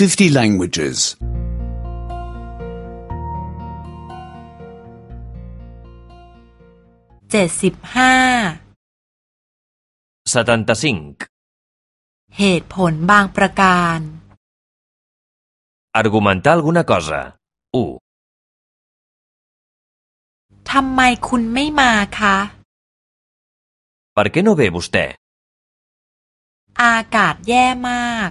50 languages. เจ็ดสิบห้า 75. เหตุผลบางประการ Argumentar alguna cosa. 1. ทำไมคุณไม่มาคะ Per què no ve vostè? อากาศแย่มาก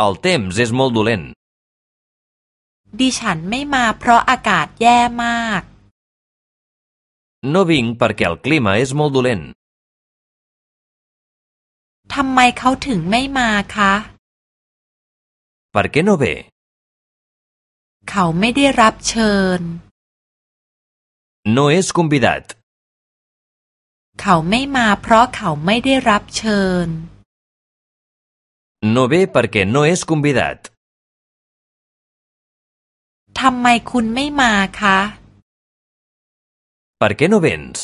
El temps és molt dolent. ดิฉันไม่มาเพราะอากาศแย่มาก No vinc perquè el clima és molt dolent. ทำไมเขาถึงไม่มาคะ Per què no ve? เขาไม่ได้รับเชิญ No és convidat. เขาไม่มาเพราะเขาไม่ได้รับเชิญ No ve perquè no és convidat. ทำไมคุณไม่มาคะ Per què no vens?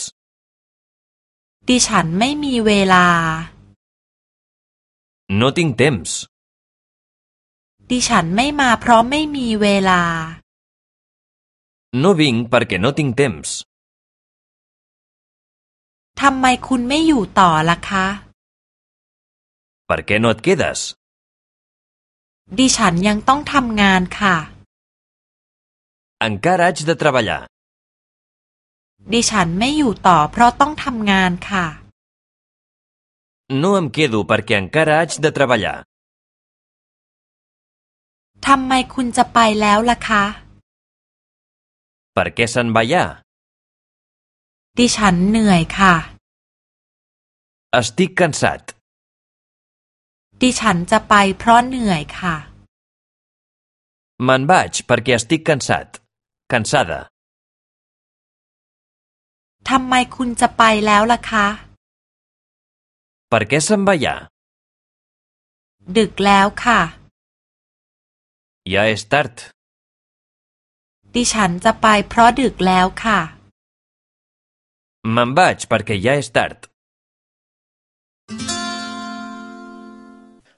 ดิฉันไม่มีเวลา No tinc temps. ดิฉันไม่มาเพราะไม่มีเวลา No vinc perquè no tinc temps. ทำไมคุณไม่อยู่ต่อล่ะคะ Per què no et quedes? ดิฉันยังต้องทำงานค่ะ Encara haig de treballar. ดิฉันไม่อยู่ต่อเพราะต้องทำงานค่ะ No em quedo perquè encara haig de treballar. ทำไมคุณจะไปแล้วล่ะคะ Per què se'n va ja? ดิฉันเหนื่อยค่ะ Estic cansat. ดิฉันจะไปเพราะเหนื่อยค่ะ Me'n vaig perquè estic cansat. Cansada. ทำไมคุณจะไปแล้วล่ะคะ Per què se'n va ja? ดึกแล้วค่ะ Ja és tard. ดิฉันจะไปเพราะดึกแล้วค่ะ Me'n vaig perquè ja és tard.